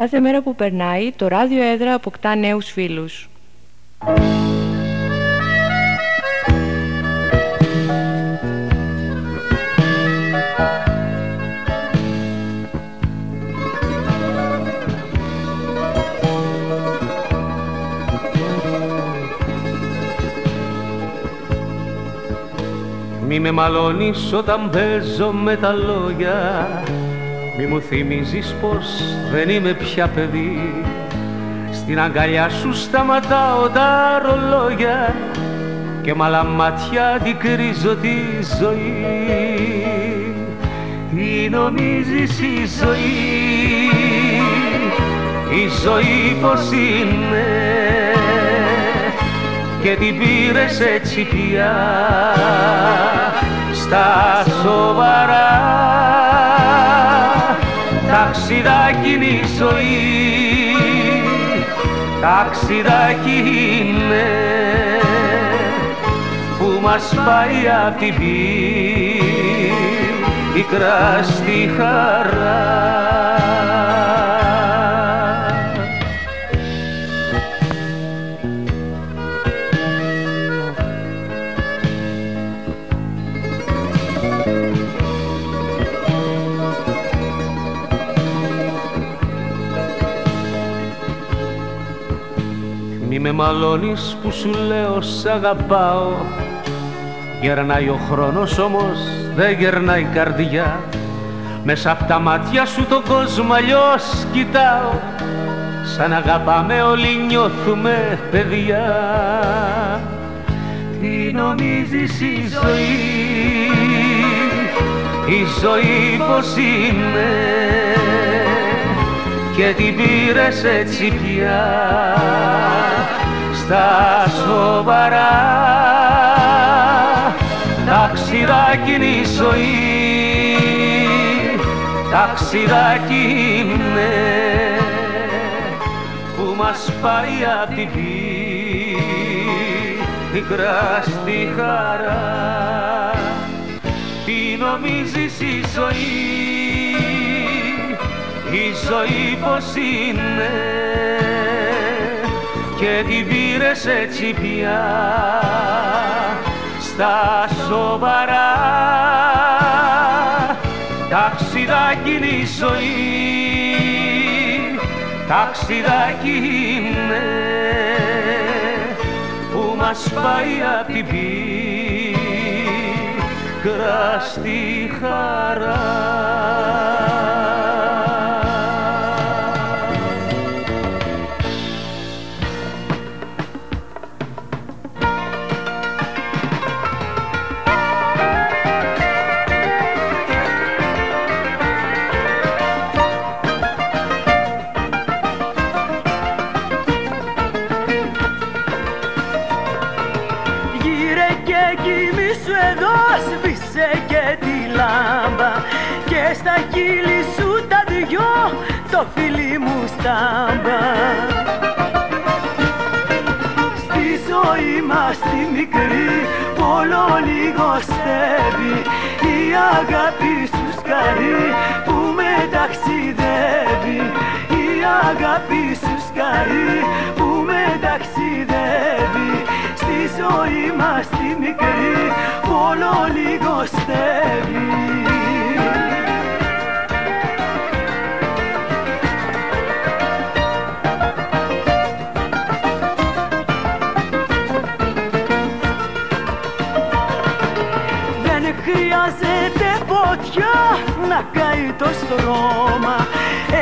Κάθε μέρα που περνάει, το ράδιο έδρα αποκτά νέους φίλους. Μη με μαλώνεις όταν παίζω με τα λόγια Μη μου θυμίζεις πως δεν είμαι πια παιδί. Στην αγκαλιά σου σταματάω τα ρολόγια Και με άλλα μάτια αντικρίζω τη ζωή. Τι νομίζεις η ζωή; Η ζωή πως είναι; Και την πήρες έτσι πια στα σοβαρά; Ταξιδάκι είναι η ζωή. Ταξιδάκι είναι που μας πάει απ' την πίκρα στη χαρά με μαλώνεις που σου λέω σ' αγαπάω. Γερνάει ο χρόνος όμως δεν γερνάει η καρδιά. Μέσα απ' τα μάτια σου τον κόσμο αλλιώς κοιτάω. Σαν αγαπάμε όλοι νιώθουμε παιδιά. Τι νομίζεις η ζωή; Η ζωή πως είναι και την πήρες έτσι πια στα σοβαρά. Ταξιδάκι είναι η ζωή ταξιδάκι είναι που μας πάει απ' την πίκρα στη χαρά. Τι νομίζεις η ζωή η ζωή πως είναι; Και την πήρες έτσι πια. Στα σοβαρά ταξιδάκι είναι η ζωή. Ταξιδάκι είναι που μας πάει απ' την πίκρα στη χαρά φίλι μου στάμπα. Στη ζωή μας τη μικρή όλο λιγοστεύει η αγάπη σου σκαρί που με ταξιδεύει. Η αγάπη σου σκαρί που με ταξιδεύει. Στη ζωή μας τη μικρή όλο λιγοστεύει να καεί το στρώμα.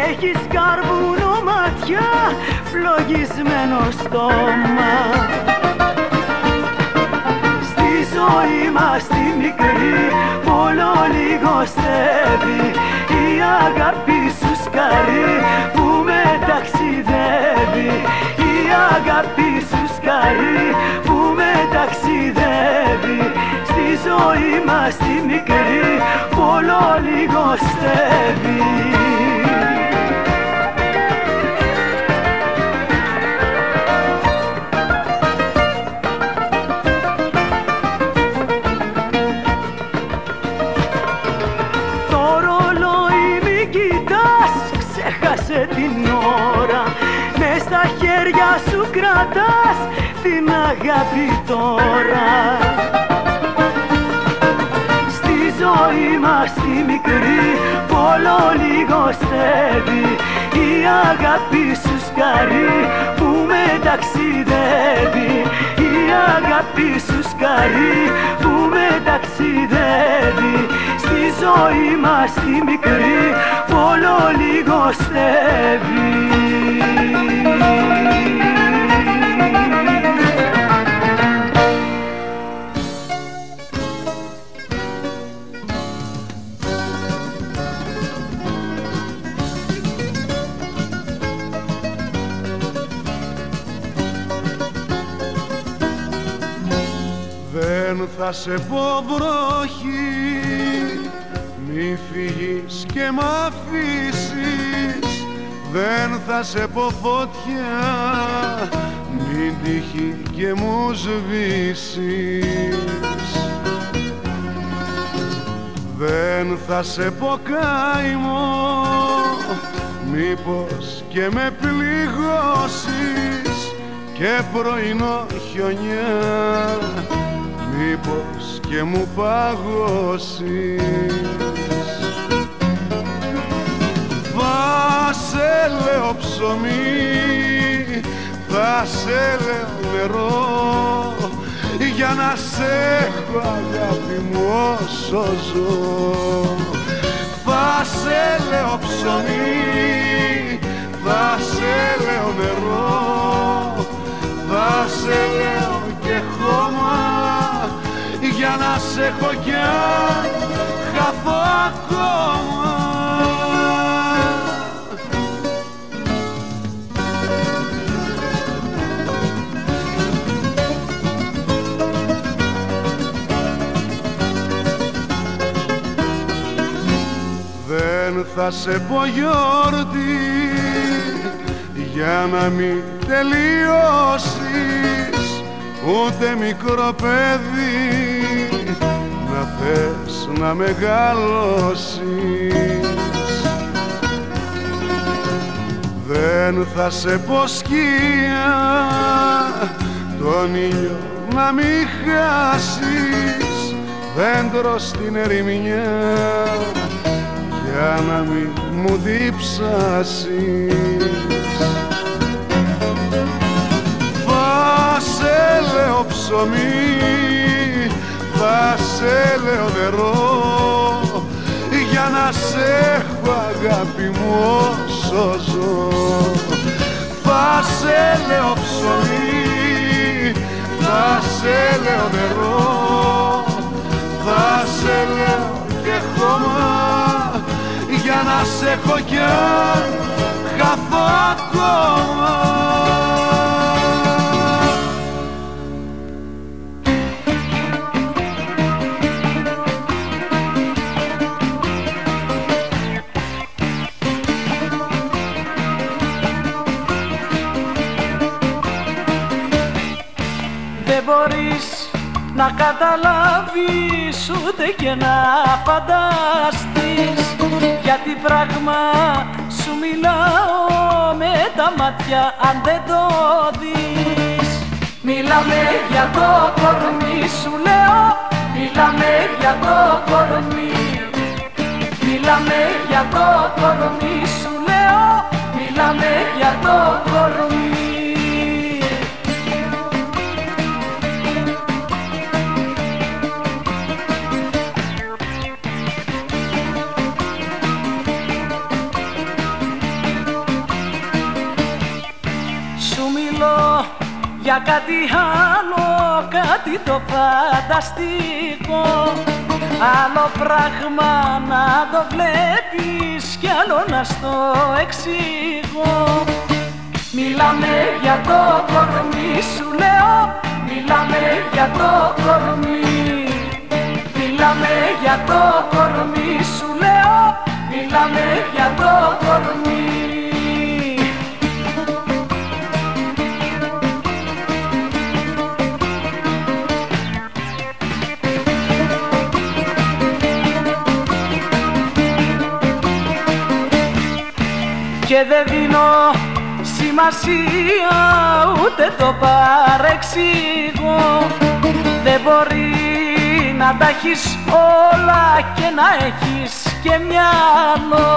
Έχεις καρβούνο ματιά, φλογισμένο στόμα. Στη ζωή μας τη μικρή όλο λιγοστεύει Η αγάπη σου σκαρί που με ταξιδεύει. Η αγάπη σου σκαρί που με ταξιδεύει Στη ζωή μας τη μικρή όλο λιγοστεύει Το ρολόι μη κοιτάς, ξέχασε την ώρα. Στα χέρια σου κρατάς την αγάπη τώρα. Στη ζωή μας τη μικρή πόλο λιγοστεύει η αγάπη σου σκαρί που με ταξιδεύει. Η αγάπη σου σκαρί που με ταξιδεύει. Στη ζωή μας τη μικρή πόλο λιγοστεύει θα σε πω βροχή μη φύγεις και μ' αφήσεις. Δεν θα σε πω φωτιά μην τύχει και μου σβήσεις. Δεν θα σε πω καημό μήπως και με πληγώσεις. Και πρωινό χιονιά μήπως και μου παγώσεις. Θα σε λέω ψωμί, θα σε λέω νερό για να σε έχω αγάπη μου όσο ζω. Θα σε λέω ψωμί, θα σε λέω νερό θα σε λέω και χώμα για να σε έχω κι αν χαθώ ακόμα. Δεν θα σε πω γιορτή για να μην τελειώσεις ούτε μικρό παιδί. να θες να μεγαλώσεις. Δεν θα σε πω σκία τον ήλιο να μην χάσεις. Δέντρο στην ερημιά για να μην μου διψάσεις. Θα σε λέω ψωμί θα σε λέω νερό για να σε έχω αγάπη μου όσο ζω. Θα σε λέω ψωμί θα σε λέω νερό θα σε λέω και χώμα για να σε έχω κι αν χαθώ ακόμα να καταλάβεις ούτε και να φανταστείς. Γιατί πράγμα σου μιλάω με τα μάτια αν δεν το δεις. Μίλαμε για το κορμί σου λέω. Μίλαμε για το κορμί. Μίλαμε για το κορμί σου λέω. Μίλαμε για το κορμί για κάτι άλλο, κάτι το φανταστικό. Άλλο πράγμα να το βλέπεις κι άλλο να στο εξηγώ. Μιλάμε για το κορμί σου λέω, μιλάμε για το κορμί. Μιλάμε για το κορμί σου λέω, μιλάμε για το κορμί και δεν δίνω σημασία ούτε το παρεξηγώ. Δεν μπορεί να τα έχεις όλα και να έχεις και μυαλό.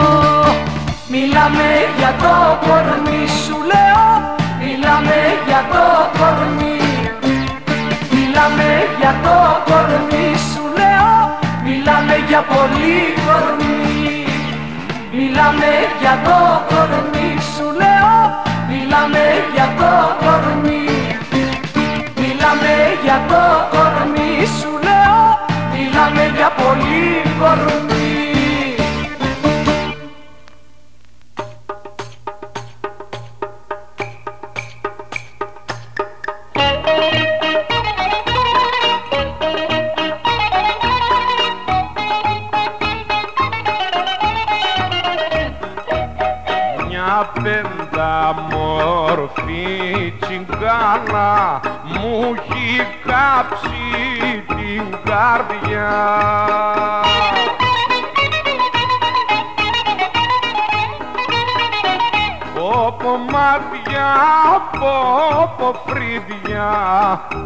Μιλάμε για το κορμί σου λέω. Μιλάμε για το κορμί. Μιλάμε για το κορμί σου λέω. Μιλάμε για πολύ κορμί Μιλάμε για το κορμί σου λέω. Μιλάμε για το κορμί. Μιλάμε για το κορμί σου λέω. Μιλάμε για πολύ κορμί μορφή τσιγκάνα μου έχει κάψει την καρδιά. Πόπο μάτια, πόπο φρύδια,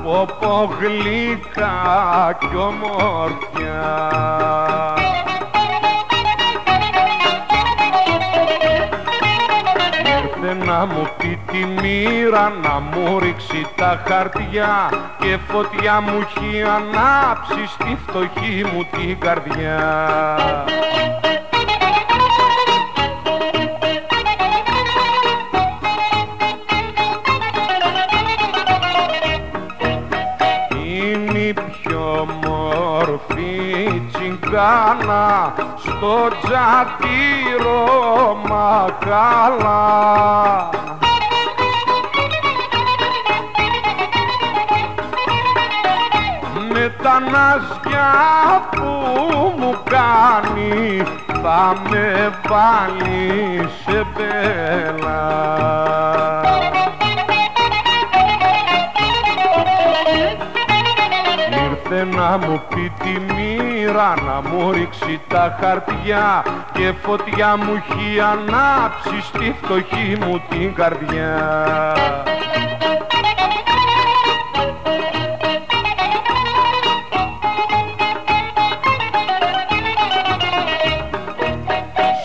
πόπο γλυκά κι ομορφιά να μου πει τη μοίρα να μου ρίξει τα χαρτιά και φωτιά μου έχει ανάψει στη φτωχή μου την καρδιά. Είναι η πιο μορφή τσιγκάνα στο τζατήρο μακάλα με τα ναζιά που μου κάνει θα με βάλει σε μπέλα να μου πει τη μοίρα να μου ρίξει τα χαρτιά και φωτιά μου έχει ανάψει στη φτωχή μου την καρδιά.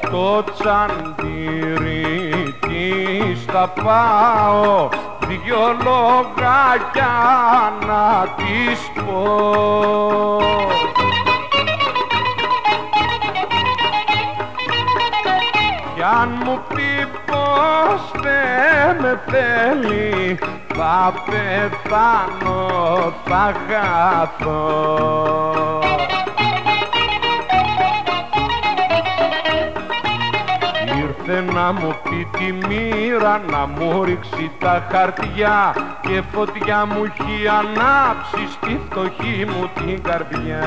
Στο τσαντήρι της θα πάω δυο λογάκια να της πω. Κι αν μου πει πως δεν με θέλει θα πεθάνω, θα χαθώ να μου πει τη μοίρα να μου ρίξει τα χαρτιά και φωτιά μου έχει ανάψει στη φτωχή μου την καρδιά.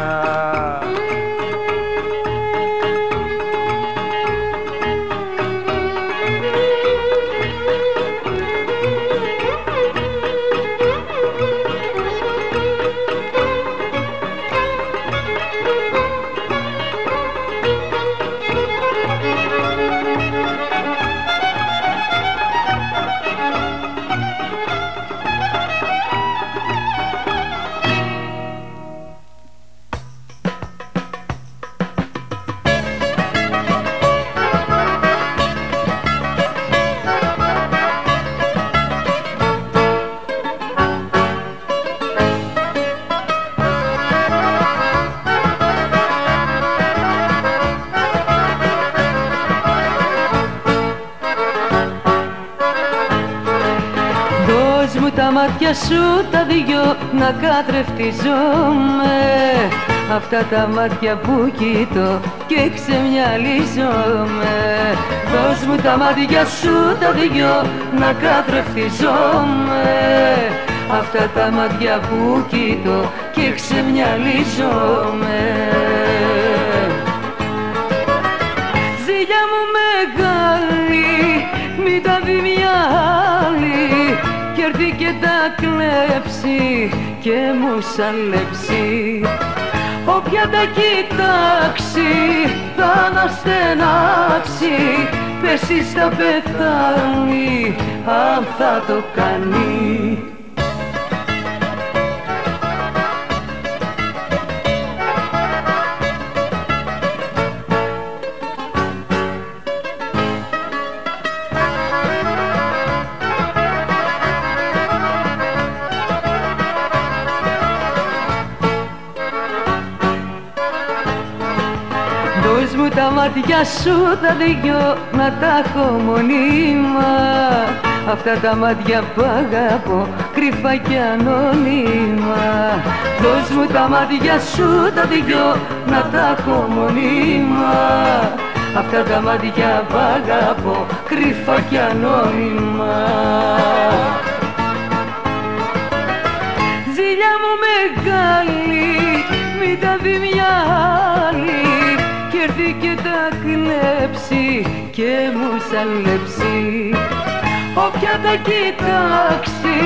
Μάτια σου τα δυο να καθρεφτιζόμαι. Αυτά τα μάτια που κοιτώ και ξεμυαλίζομαι. Δώσ' μου τα μάτια σου τα δυο να καθρεφτιζόμαι. Αυτά τα μάτια που κοιτώ και ξεμυαλίζομαι τα κλέψει και μου σαλέψει Όποια τα κοιτάξει θα αναστενάξει Πέσει θα πεθάνει αν θα το κάνει μάτια σου τα δυο να τα έχω μονίμα. Αυτά τα μάτια που αγαπώ κρυφά και ανώνυμα. Δώσ' μου τα μάτια σου τα δυο να τα έχω μονίμα. Αυτά τα μάτια που αγαπώ κρυφά και ανώνυμα. Ζήλια μου μεγάλη μην τα δει μια άλλη έρθει και τα κλέψει και μου σαλέψει Όποια τα κοιτάξει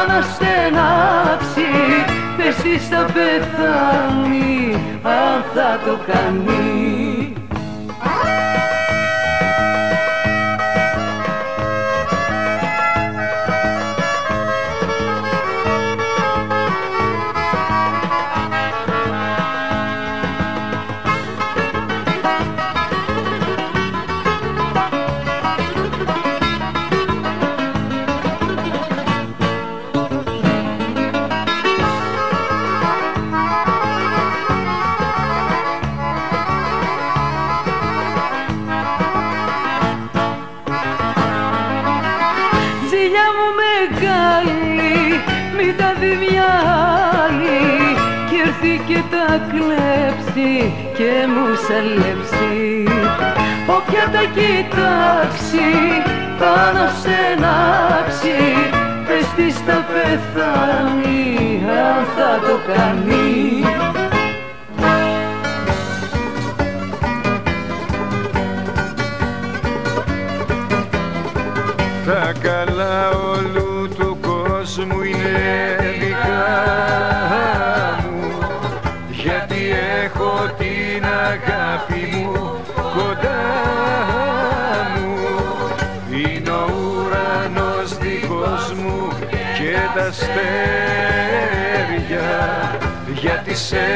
αναστενάξει πες της θα πεθάνει αν θα το κάνει και μου σαλέψει Όποια τα κοιτάξει θα να στενάξει Πες της θα πεθάνει αν θα το κάνει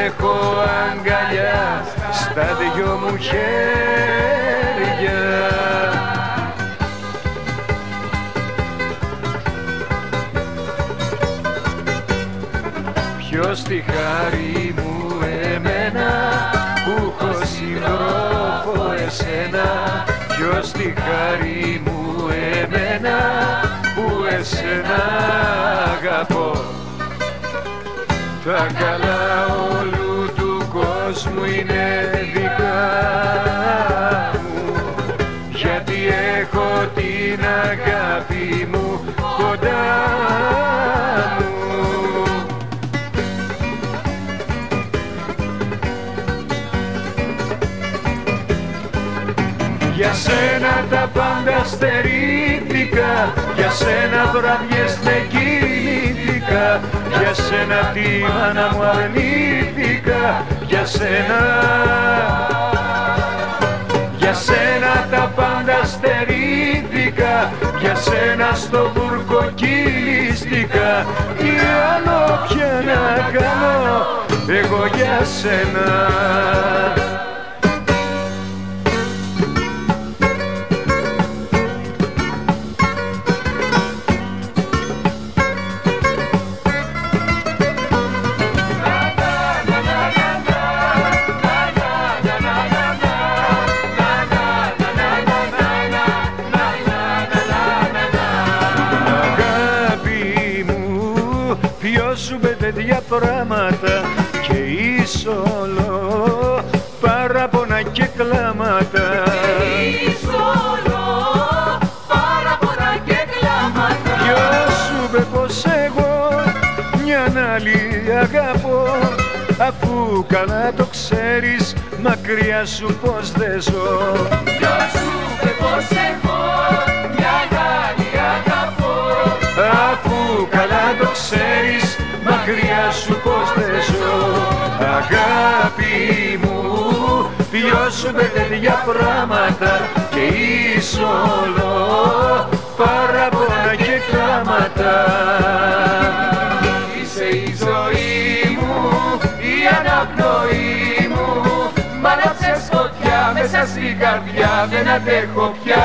έχω αγκαλιά στα δυο μου χέρια. Ποιος τη χάρη μου εμένα συντρόφο εσένα. Ποιος τη χάρη μου εμένα που εσένα αγαπώ. Τα καλά την αγάπη μου κοντά μου. Για σένα τα πάντα στερήθηκα Για σένα βραδιές με κινήθηκα Για σένα τη μάνα μου αρνήθηκα Για σένα. Για σένα τα πάντα στερήθηκα Για σένα στο μπουρκο κύλιστηκα Τι άλλο πια να κάνω εγώ για σένα άλλη αγαπώ. Αφού καλά το ξέρεις μακριά σου πως δεν ζω. Ποιος σου είπε πως εγώ Σου τέτοια πράγματα και εις όλο παράπονα και κλάματα. Είσαι η ζωή μου, η αναπνοή μου, μ' φωτιά μέσα στην καρδιά, δεν αντέχω πια.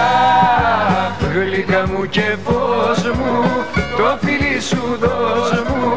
Γλυκά μου και φως μου, το φίλι σου δώσ' μου,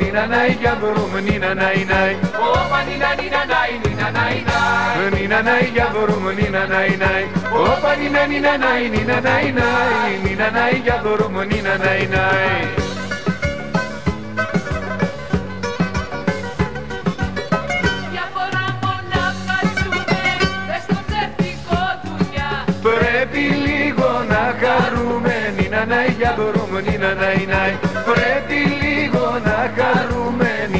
νίνα νάι νάι Τσίφτε τέλει γυπτικό νίνα νάι για βρούμε νίνα νάι νάι Όπα νίνα νίνα νάι νίνα νάι νάι Νίνα νάι για βρούμε νίνα νάι νάι Όπα νίνα νίνα νάι νίνα νάι νάι Νίνα νάι για βρούμε νίνα νάι νάι νάι για μπορούμε νίνα νάι νάι Πρέπει λίγο να χαρούμε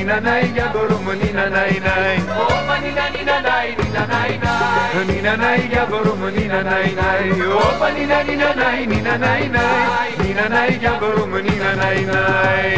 νίνα νάι για μπορούμε νίνα νάι νάι Όπα νίνα νίνα νάι νίνα νάι νάι Νίνα νάι για μπορούμε νίνα νάι νάι Όπα νίνα νίνα νάι νίνα νάι νάι Νίνα νάι για μπορούμε νίνα νάι νάι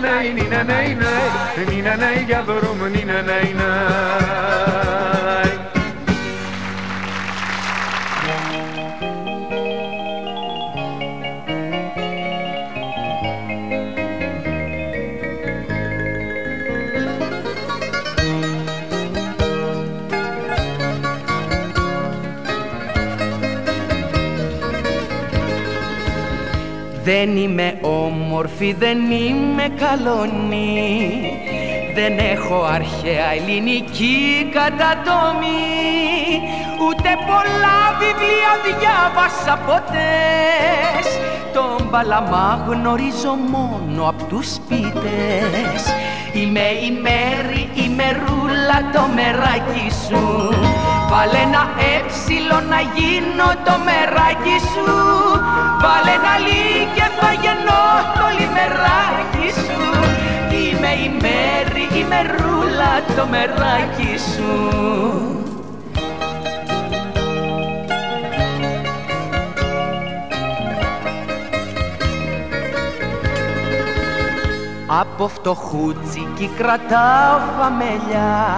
nay nina nay nay nina nay ya dorum nina nay nay Δεν είμαι όμορφη, δεν είμαι καλονή Δεν έχω αρχαία ελληνική κατατομή. Ούτε πολλά βιβλία διάβασα ποτές. Τον Παλαμά γνωρίζω μόνο απ' τους σπίτες. Είμαι η Μέρη, η Μερούλα, το μεράκι σου Βάλε ένα έψιλο να γίνω το μεράκι σου. Βάλε ένα λί και θα γεννώ το λιμεράκι σου. Είμαι η Μέρη, η Μερούλα, το μεράκι σου. Από φτωχούτσικη κρατάω φαμελιά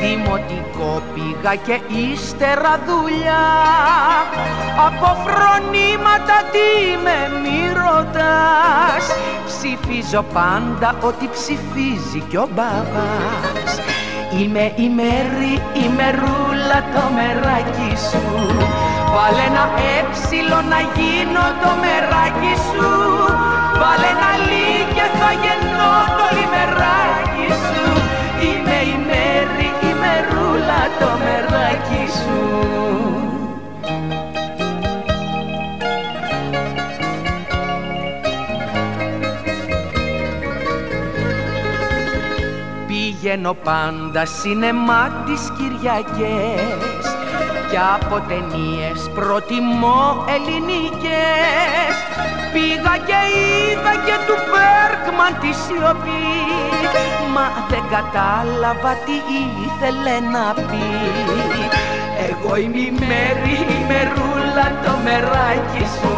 Δημοτικό πήγα και ύστερα δουλειά. Από φρονήματα τι με μη ρωτάς. Ψηφίζω πάντα ότι ψηφίζει κι ο μπαμπάς. Είμαι η Μέρη, η Μερούλα, το μεράκι σου. Βάλε ένα έψιλο να γίνω το μεράκι σου Πηγαίνω πάντα σινεμά τις Κυριακές. Κι από ταινίες προτιμώ ελληνικές. Πήγα και είδα και του Μπέρκμαν τη σιωπή. Μα δεν κατάλαβα τι ήθελε να πει. Εγώ είμαι η Μέρη, η Μερούλα, το μεράκι σου.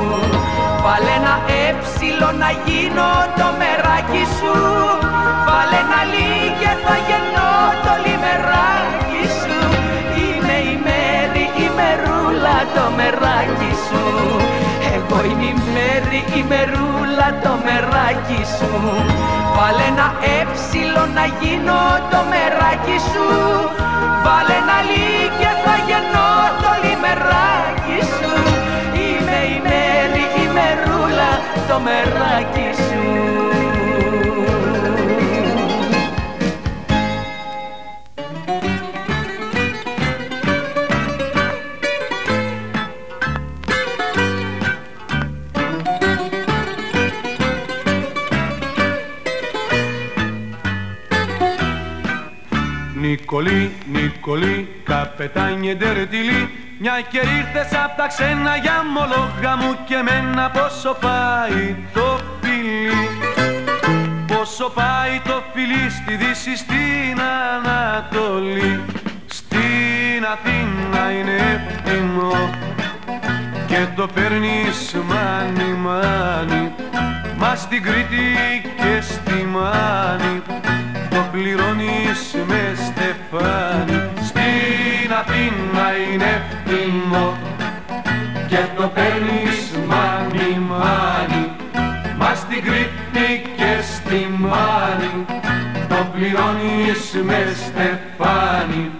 Βάλε ένα έψιλο να γίνω το μεράκι σου. Βάλε ένα λί και θα γεννώ το λιμεράκι σου. Είμαι η Μέρη, η Μερούλα, το μεράκι σου εγώ είμαι η μέρη, η μερούλα, το μεράκι σου. Βάλε ένα έψιλο να γίνω το μεράκι σου. Βάλε ένα λί θα γεννώ το λιμεράκι σου. Είμαι η μέρη, η μερούλα, το μεράκι σου. Νικολή, Νικολή, καπετάνιε ντερτιλή. Μια και ήρθες απ' τα ξένα για μολόγα μου και μένα Πόσο πάει το φιλί. Πόσο πάει το φιλί στη Δύση, στην Ανατολή. Στην Αθήνα είναι εύθυμο και το παίρνεις μάνι μάνι. Μα στην Κρήτη και στη Μάνη το πληρώνεις με στεφάνι. Στην Αθήνα είναι ευθυνό και το παίρνεις μάνι μάνι Μα στην Κρήτη και στη Μάνη το πληρώνεις με στεφάνι.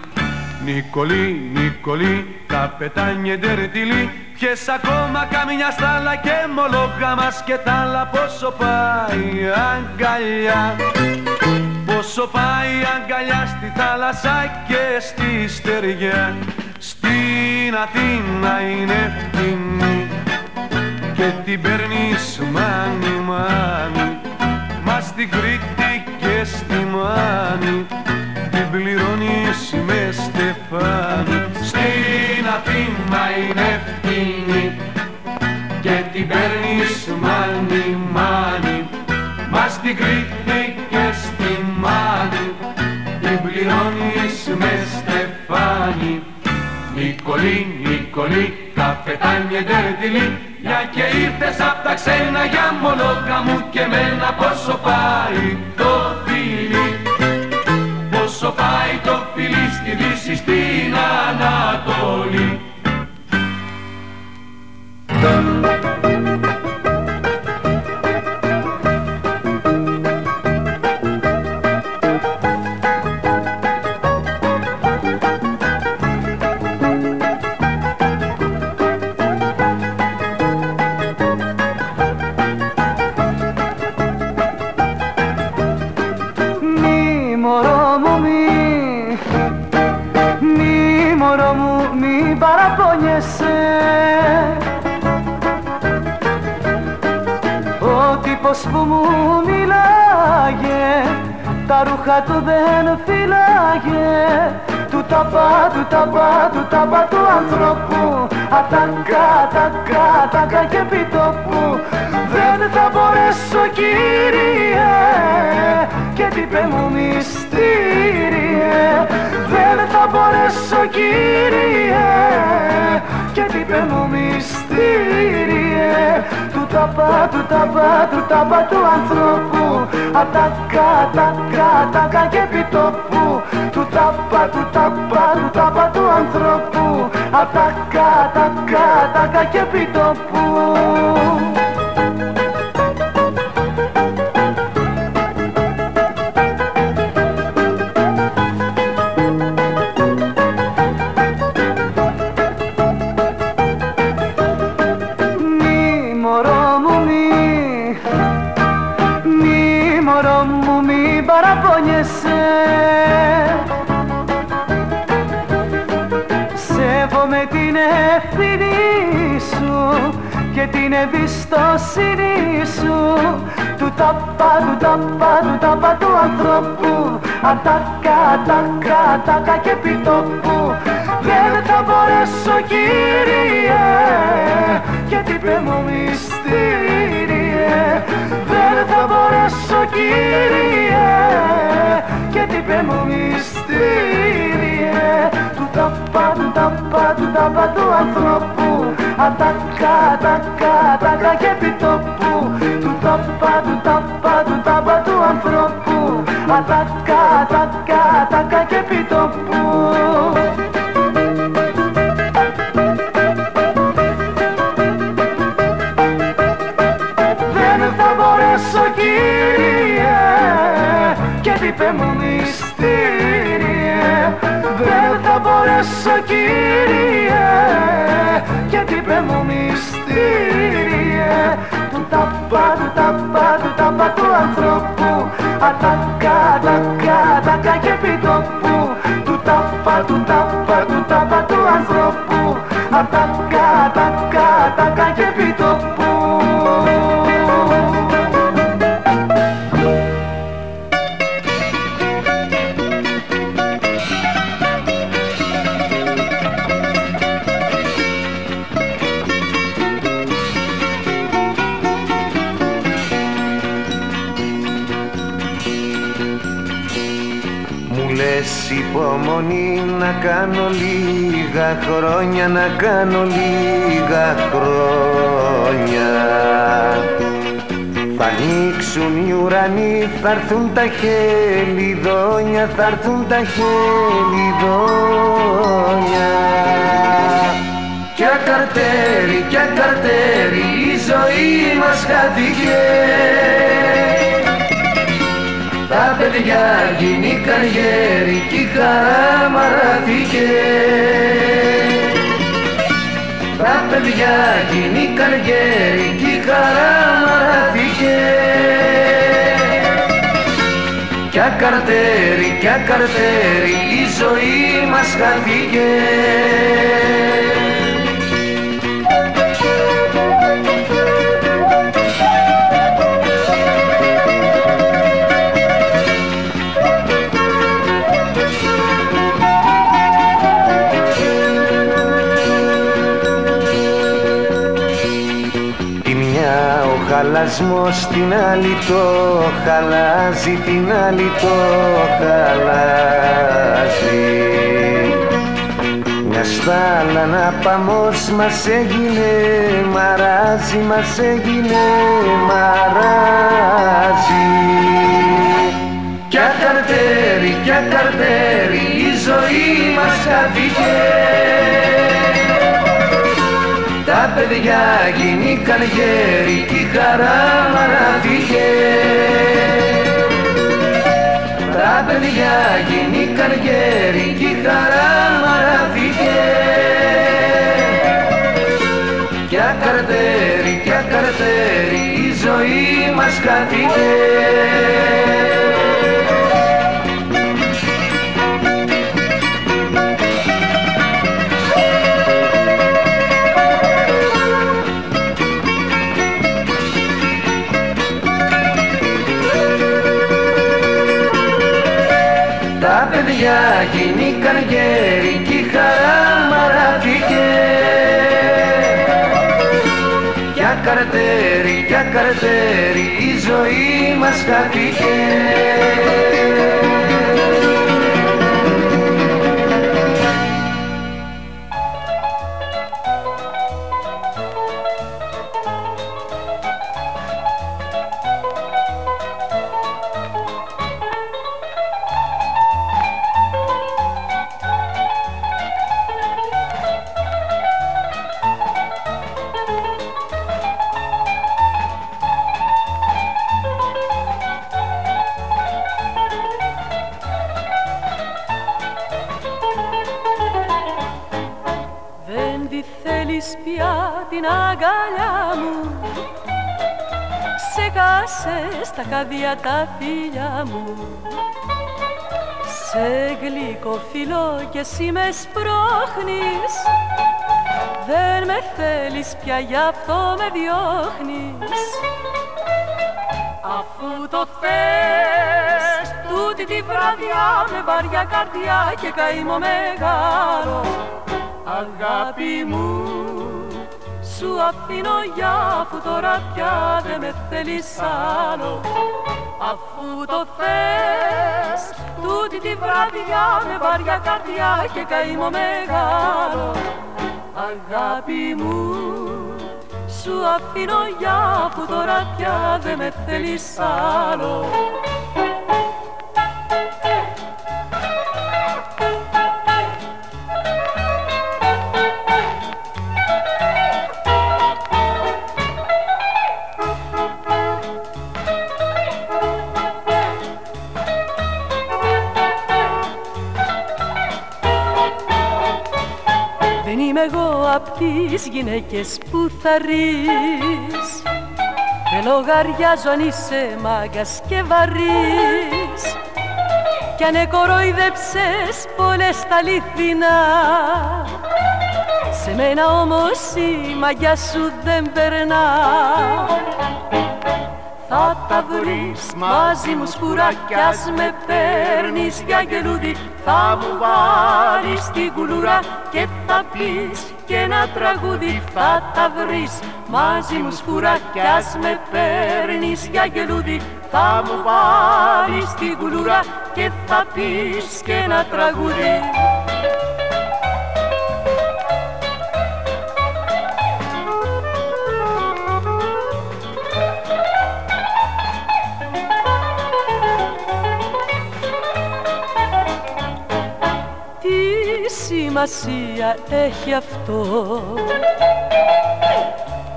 Νικολή, Νικολή, καπετάνιε ντερτιλή. Πιες ακόμα καμιά στάλα και μολόγα μας και τ' άλλα πόσο πάει αγκαλιά Πόσο πάει αγκαλιά στη θάλασσα και στη στεριά. Στην Αθήνα είναι φτηνή και την παίρνεις μάνι μάνι Μα στην Κρήτη και στη Μάνη Νικολή, Νικολή, καφετάνιε ντερτιλή μια και ήρθες απ' τα ξένα για μολόγα μου και μένα πόσο πάει το φιλί Πόσο πάει το φιλί στη Δύση, στην Ανατολή Τα ρούχα του δεν φύλαγε Του τα πα, του τα πα, του τα πα του ανθρώπου. Ατακά, τακά, τακά και πιτόπου Δεν θα μπορέσω κύριε και τι πέ μου μυστήριε. Δεν θα μπορέσω κύριε και τι πέ μου μυστήριε Του τα πα, του τα πα, του τα πα του ανθρώπου. Ατακά, τακά, τακά και πιτόπου Του τα πα, του τα πα, του τα πα του ανθρώπου. Ατακά, τακά, τακά και πιτόπου ταπά, του ταπά, του ταπά του ανθρώπου Ατακά, τακά, τακά και πιτόπου Δεν θα μπορέσω κύριε και τι πέ μου μυστήριε Δεν θα μπορέσω κύριε και τι πέ μου μυστήριε Του ταπά, του ταπά, του ταπά του ανθρώπου. Ατακά, τακά, τακά και πιτόπου Του ταπά, του ταπά, του ταπά του ανθρώπου. Ατακά, τακά, τακά και πιτόπου Ατάκα, ατάκα, ατάκα και πιτόπου. Του τάπα του τάπα του τάπα του ανθρώπου. Ατάκα, ατάκα, ατάκα και πιτόπου υπομονή να κάνω λίγα χρόνια να κάνω λίγα χρόνια. Θα ανοίξουν οι ουρανοί, θα έρθουν τα χελιδόνια, θα έρθουν τα χελιδόνια. Κι ακαρτέρι, κι ακαρτέρι, η ζωή μας χάθηκε. τα παιδιά γίνηκαν γέροι κι η χαρά μαράθηκε Τα παιδιά γίνηκαν γέροι κι η χαρά μαράθηκε Κι ακαρτέρι, κι ακαρτέρι η ζωή μας χάθηκε χαλασμός την άλλη το χαλάζει, την άλλη το χαλάζει. Μια στάλα να παμός μας έγινε μαράζει, μας έγινε μαράζει. Κι ακαρτέρι, κι ακαρτέρι η ζωή μας χάθηκε τα παιδιά γίνηκαν γέροι κι η χαρά μαράθηκε Τα παιδιά γίνηκαν γέροι κι η χαρά μαράθηκε Κι ακαρτέρι, κι ακαρτέρι η ζωή μας χάθηκε γίνηκαν γέροι κι η χαρά μαράθηκε Για καρτέρι, για καρτέρι η ζωή μας χάθηκε στα καδιά τα φίλια μου. Σε γλυκό φιλό και εσύ με σπρώχνεις. Δεν με θέλεις πια γι' αυτό με διώχνεις. Αφού το θες τούτη τη βραδιά με βαριά καρδιά και καημό μεγάλο Αγάπη μου σου αφήνω για αφού τώρα πια δεν με θέλεις άλλο. Αφού το θες τούτη τη βραδιά με βαριά καρδιά και καημό μεγάλο. Αγάπη μου σου αφήνω για αφού τώρα πια δεν με θέλεις άλλο απ' τις γυναίκες που θα ρεις. Δεν λογαριάζω αν είσαι μάγκας και βαρύς. Κι αν κοροϊδέψες πολλές τα αληθινά. Σε μένα όμως η μαγιά σου δεν περνά. Θα τα βρεις μαζί μου σκουρά κι ας με παίρνεις για γελούδι θα μου βάλεις την κουλούρα και θα πεις και ένα τραγούδι θα τα βρεις. Μαζί μου σκουρά κι ας με παίρνεις για γελούδι. Θα μου βάλεις την κουλούρα και θα πεις και ένα τραγούδι σημασία έχει αυτό.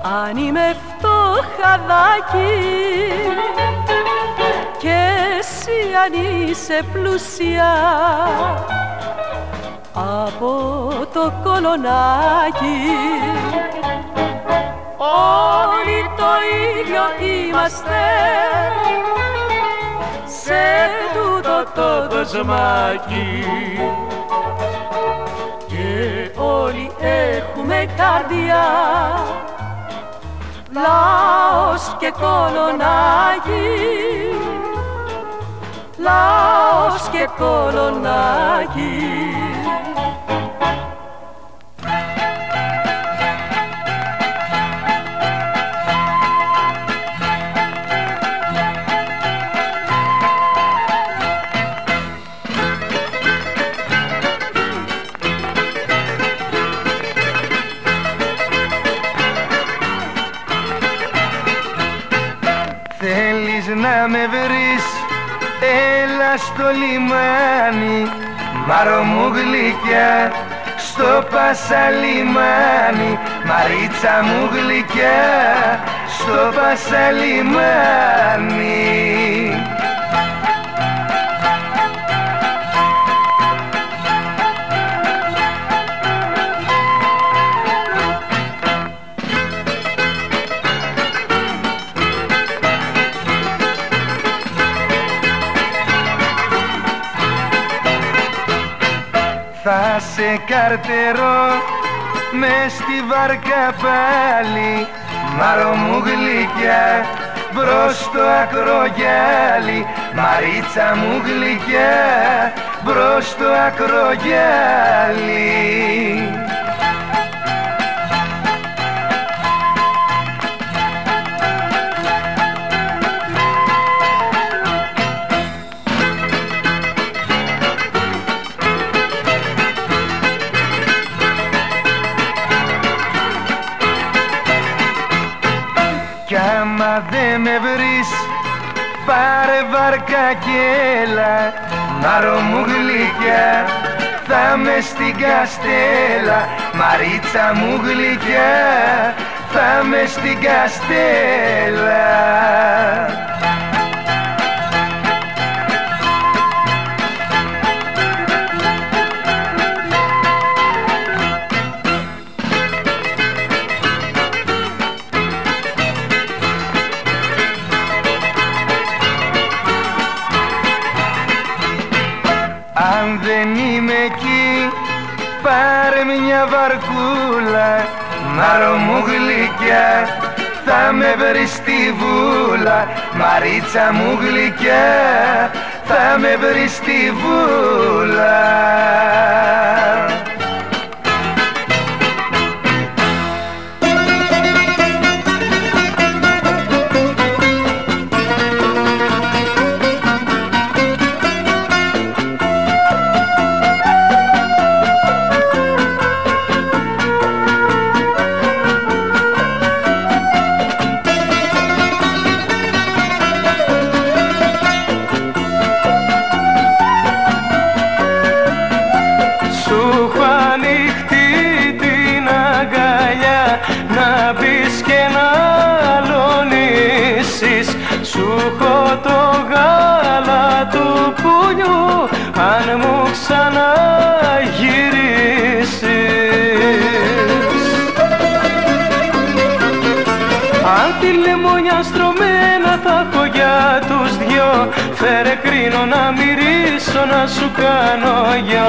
Αν είμαι φτωχαδάκι και εσύ αν είσαι πλούσια από το κολονάκι. Όλοι το ίδιο είμαστε. Σε τούτο το κοσμάκι όλοι έχουμε καρδιά. Λάος και κολονάκι. Λάος και κολονάκι με βρεις Έλα στο λιμάνι. Μάρο μου γλυκιά στο πασαλιμάνι. Μαρίτσα μου γλυκιά στο πασαλιμάνι σε καρτερώ με στη βάρκα πάλι. Μάρο μου γλυκιά μπρος στο ακρογιάλι Μαρίτσα μου γλυκιά μπρος στο ακρογιάλι Μάρο μου γλυκιά Θα με στην καστέλα. Μαρίτσα μου γλυκιά Θα με στην καστέλα με βρει στη βούλα. Μαρίτσα μου γλυκιά θα με βρει στη βούλα σου κάνω γιο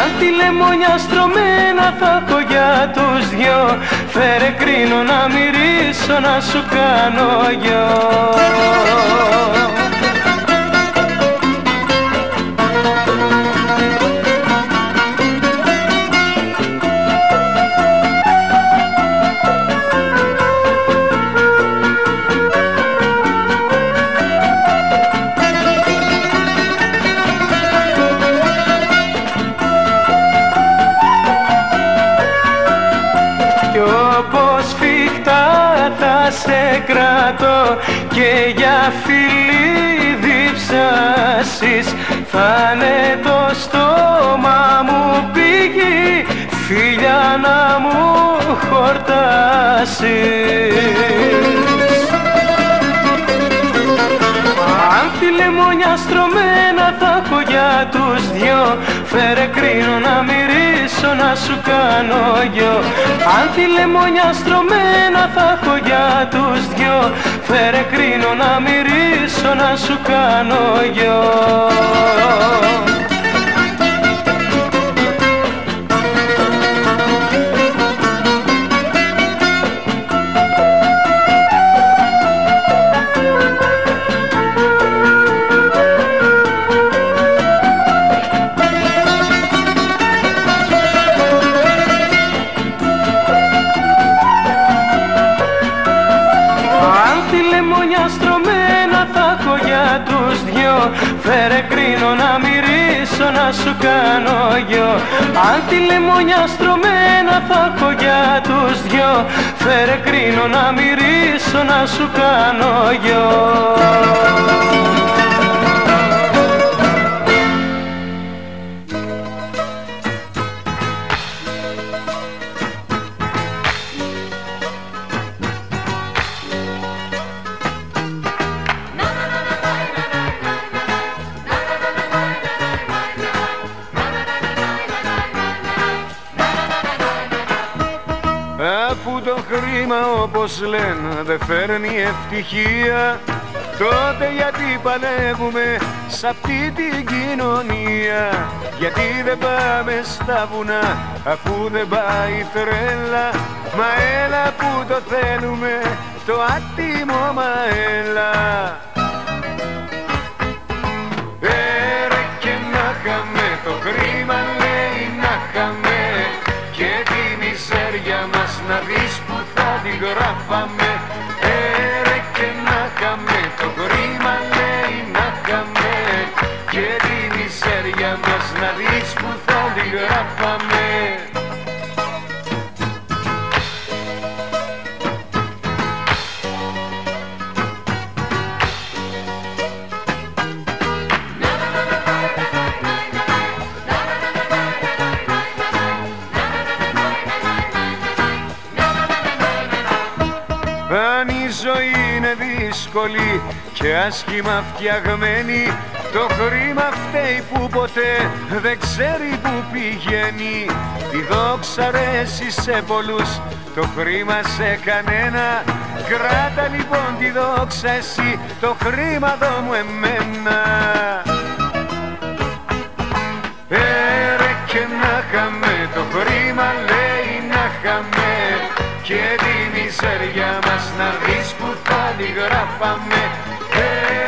Αν τη λεμόνια στρωμένα θα έχω για τους δυο. Φέρε κρίνω να μυρίσω να σου κάνω γιο σε κρατώ και για φιλί διψάσεις. Θα είναι το στόμα μου πήγη φίλια να μου χορτάσεις. Αν τη λεμόνια στρωμένα θα έχω για τους δυο. Φέρε κρίνω να μυρίσω να σου κάνω γιο. Αν τη λεμόνια στρωμένα θα έχω για τους δυο. Φέρε κρίνω να μυρίσω να σου κάνω γιο σου κάνω γιο. Αν τη λεμόνια στρωμένα θα έχω για τους δυο. Φέρε κρίνω να μυρίσω να σου κάνω γιο όπως λένε δεν φέρνει ευτυχία. Τότε γιατί παλεύουμε σ' αυτή την κοινωνία; Γιατί δεν πάμε στα βουνά αφού δεν πάει τρέλα; Μα έλα που το θέλουμε το άτιμο μα έλα. Έρε και να χαμε το χρήμα λέει να χαμε Και τη μιζέρια μας να δεις που θα τη γράφαμε και άσχημα φτιαγμένη το χρήμα φταίει που ποτέ δεν ξέρει που πηγαίνει. Η δόξα αρέσει σε πολλούς, το χρήμα σε κανένα. Κράτα λοιπόν τη δόξα εσύ, το χρήμα δω μου εμένα. Έρε και να χαμε το χρήμα λέει να χαμε και τη μιζέρια μας να δεις που θα τη γράφαμε. Ε,